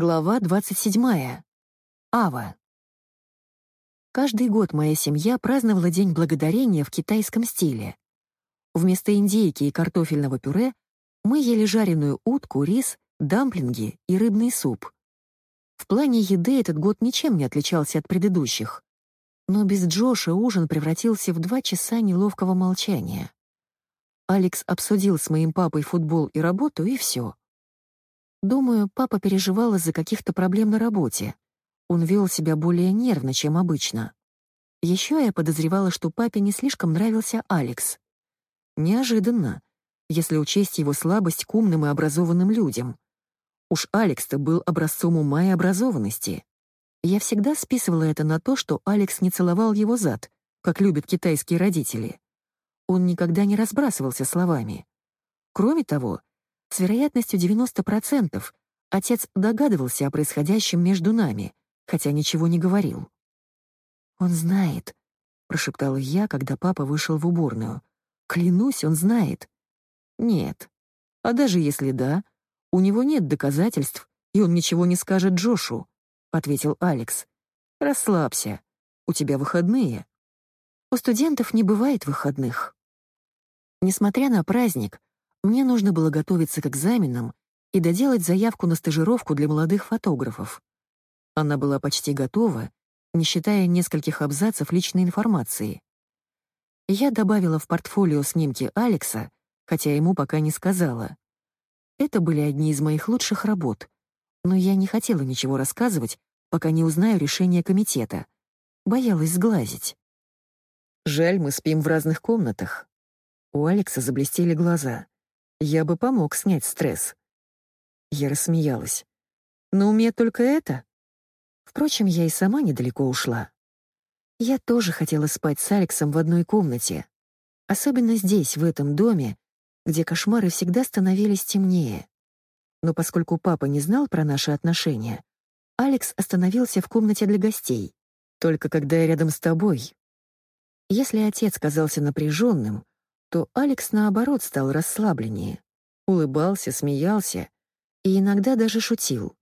Глава 27. Ава. Каждый год моя семья праздновала День Благодарения в китайском стиле. Вместо индейки и картофельного пюре мы ели жареную утку, рис, дамплинги и рыбный суп. В плане еды этот год ничем не отличался от предыдущих. Но без Джоша ужин превратился в два часа неловкого молчания. Алекс обсудил с моим папой футбол и работу, и все. Думаю, папа переживал из-за каких-то проблем на работе. Он вел себя более нервно, чем обычно. Еще я подозревала, что папе не слишком нравился Алекс. Неожиданно, если учесть его слабость к умным и образованным людям. Уж Алекс-то был образцом ума и образованности. Я всегда списывала это на то, что Алекс не целовал его зад, как любят китайские родители. Он никогда не разбрасывался словами. Кроме того, с вероятностью 90% отец догадывался о происходящем между нами, хотя ничего не говорил. «Он знает», — прошептала я, когда папа вышел в уборную. «Клянусь, он знает». «Нет. А даже если да, у него нет доказательств, и он ничего не скажет Джошу», — ответил Алекс. «Расслабься. У тебя выходные». «У студентов не бывает выходных». Несмотря на праздник, мне нужно было готовиться к экзаменам и доделать заявку на стажировку для молодых фотографов. Она была почти готова, не считая нескольких абзацев личной информации. Я добавила в портфолио снимки Алекса, хотя ему пока не сказала. Это были одни из моих лучших работ, но я не хотела ничего рассказывать, пока не узнаю решение комитета. Боялась сглазить. Жаль, мы спим в разных комнатах. У Алекса заблестели глаза. Я бы помог снять стресс. Я рассмеялась. Но у меня только это? Впрочем, я и сама недалеко ушла. Я тоже хотела спать с Алексом в одной комнате. Особенно здесь, в этом доме, где кошмары всегда становились темнее. Но поскольку папа не знал про наши отношения, Алекс остановился в комнате для гостей. Только когда я рядом с тобой. Если отец казался напряженным, то Алекс, наоборот, стал расслабленнее. Улыбался, смеялся и иногда даже шутил.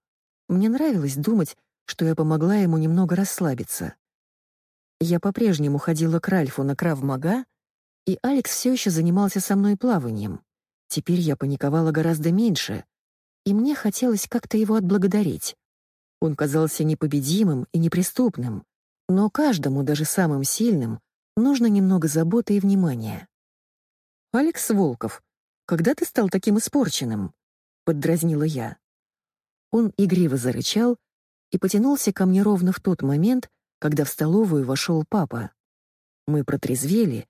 Мне нравилось думать, что я помогла ему немного расслабиться. Я по-прежнему ходила к Ральфу на крав-мага, и Алекс все еще занимался со мной плаванием. Теперь я паниковала гораздо меньше, и мне хотелось как-то его отблагодарить. Он казался непобедимым и неприступным, но каждому, даже самым сильным, нужно немного заботы и внимания. «Алекс Волков, когда ты стал таким испорченным?» — поддразнила я. Он игриво зарычал и потянулся ко мне ровно в тот момент, когда в столовую вошел папа. Мы протрезвели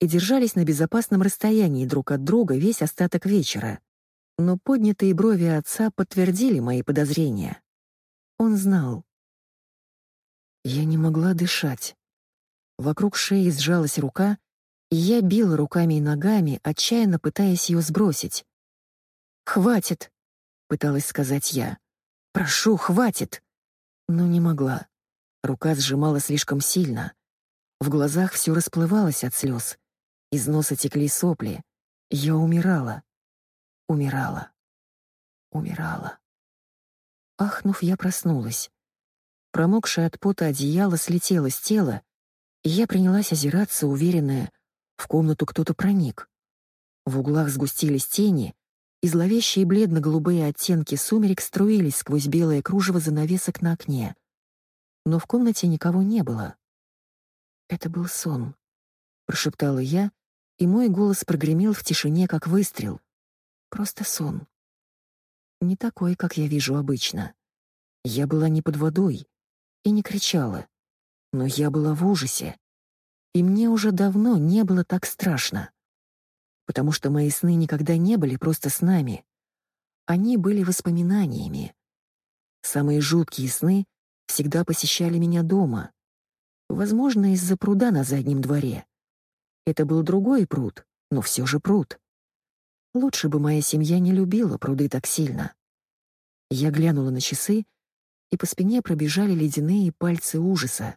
и держались на безопасном расстоянии друг от друга весь остаток вечера. Но поднятые брови отца подтвердили мои подозрения. Он знал. Я не могла дышать. Вокруг шеи сжалась рука, я била руками и ногами, отчаянно пытаясь ее сбросить. «Хватит!» — пыталась сказать я. «Прошу, хватит!» Но не могла. Рука сжимала слишком сильно. В глазах все расплывалось от слез. Из носа текли сопли. Я умирала. Умирала. Умирала. Ахнув, я проснулась. Промокшее от пота одеяло слетело с тела, и я принялась озираться, уверенная, в комнату кто-то проник. В углах сгустились тени, и зловещие бледно-голубые оттенки сумерек струились сквозь белое кружево занавесок на окне. Но в комнате никого не было. «Это был сон», — прошептала я, и мой голос прогремел в тишине, как выстрел. «Просто сон. Не такой, как я вижу обычно. Я была не под водой и не кричала, но я была в ужасе. И мне уже давно не было так страшно. Потому что мои сны никогда не были просто снами. Они были воспоминаниями. Самые жуткие сны всегда посещали меня дома. Возможно, из-за пруда на заднем дворе. Это был другой пруд, но все же пруд. Лучше бы моя семья не любила пруды так сильно. Я глянула на часы, и по спине пробежали ледяные пальцы ужаса.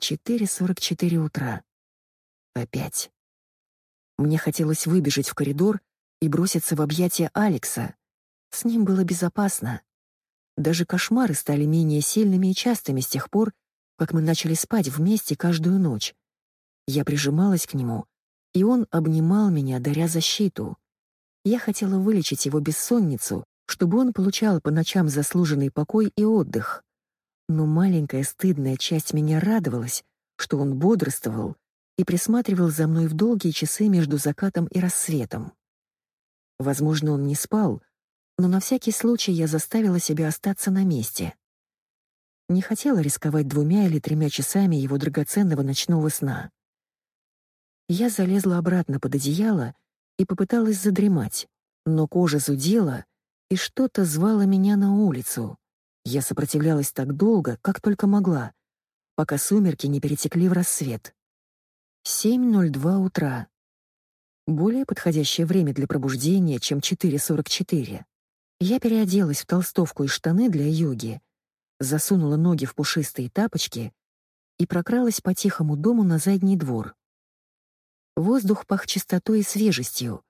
4.44 утра. Опять. Мне хотелось выбежать в коридор и броситься в объятия Алекса. С ним было безопасно. Даже кошмары стали менее сильными и частыми с тех пор, как мы начали спать вместе каждую ночь. Я прижималась к нему, и он обнимал меня, даря защиту. Я хотела вылечить его бессонницу, чтобы он получал по ночам заслуженный покой и отдых. Но маленькая стыдная часть меня радовалась, что он бодрствовал и присматривал за мной в долгие часы между закатом и рассветом. Возможно, он не спал, но на всякий случай я заставила себя остаться на месте. Не хотела рисковать двумя или тремя часами его драгоценного ночного сна. Я залезла обратно под одеяло и попыталась задремать, но кожа зудела, и что-то звало меня на улицу. Я сопротивлялась так долго, как только могла, пока сумерки не перетекли в рассвет. 7.02 утра. Более подходящее время для пробуждения, чем 4.44. Я переоделась в толстовку и штаны для йоги, засунула ноги в пушистые тапочки и прокралась по тихому дому на задний двор. Воздух пах чистотой и свежестью,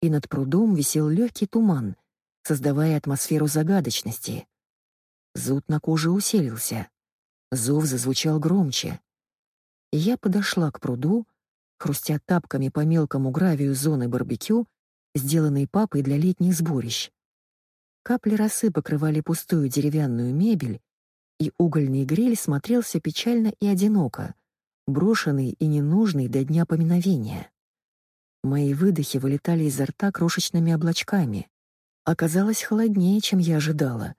и над прудом висел легкий туман, создавая атмосферу загадочности. Зуд на коже усилился. Зов зазвучал громче. Я подошла к пруду, хрустя тапками по мелкому гравию зоны барбекю, сделанной папой для летних сборищ. Капли росы покрывали пустую деревянную мебель, и угольный гриль смотрелся печально и одиноко, брошенный и ненужный до дня поминовения. Мои выдохи вылетали изо рта крошечными облачками. Оказалось холоднее, чем я ожидала.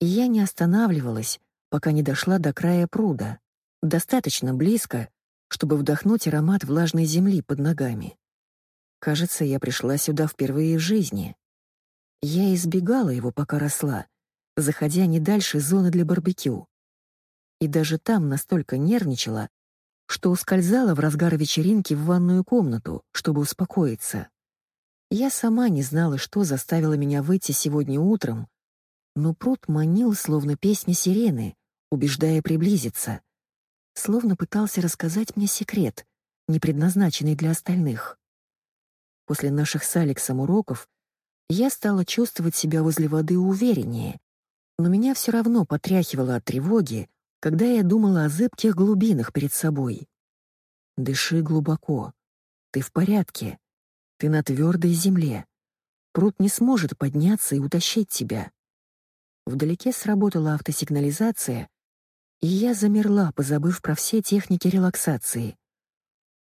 И я не останавливалась, пока не дошла до края пруда, достаточно близко, чтобы вдохнуть аромат влажной земли под ногами. Кажется, я пришла сюда впервые в жизни. Я избегала его, пока росла, заходя не дальше зоны для барбекю. И даже там настолько нервничала, что ускользала в разгар вечеринки в ванную комнату, чтобы успокоиться. Я сама не знала, что заставило меня выйти сегодня утром, но пруд манил, словно песня сирены, убеждая приблизиться, словно пытался рассказать мне секрет, не предназначенный для остальных. После наших с Алексом уроков я стала чувствовать себя возле воды увереннее, но меня все равно потряхивало от тревоги, когда я думала о зыбких глубинах перед собой. Дыши глубоко. Ты в порядке. Ты на твердой земле. Пруд не сможет подняться и утащить тебя. Вдалеке сработала автосигнализация, и я замерла, позабыв про все техники релаксации.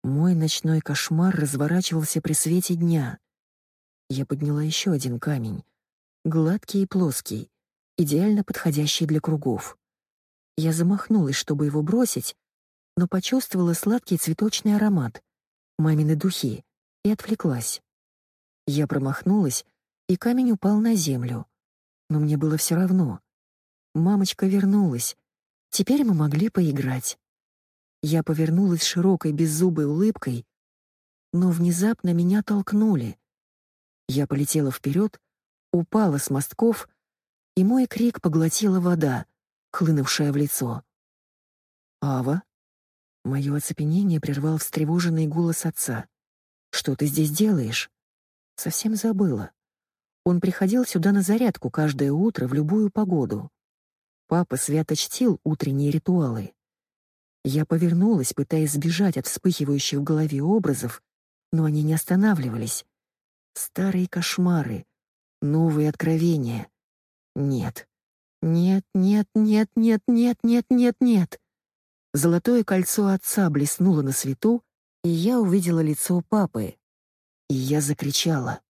Мой ночной кошмар разворачивался при свете дня. Я подняла еще один камень, гладкий и плоский, идеально подходящий для кругов. Я замахнулась, чтобы его бросить, но почувствовала сладкий цветочный аромат, мамины духи, и отвлеклась. Я промахнулась, и камень упал на землю. Но мне было все равно. Мамочка вернулась. Теперь мы могли поиграть. Я повернулась широкой беззубой улыбкой, но внезапно меня толкнули. Я полетела вперед, упала с мостков, и мой крик поглотила вода, хлынувшая в лицо. «Ава?» Мое оцепенение прервал встревоженный голос отца. «Что ты здесь делаешь?» Совсем забыла. Он приходил сюда на зарядку каждое утро в любую погоду. Папа свято чтил утренние ритуалы. Я повернулась, пытаясь сбежать от вспыхивающих в голове образов, но они не останавливались. Старые кошмары, новые откровения. Нет. Нет, нет, нет, нет, нет, нет, нет, нет. Золотое кольцо отца блеснуло на свету, и я увидела лицо папы. И я закричала.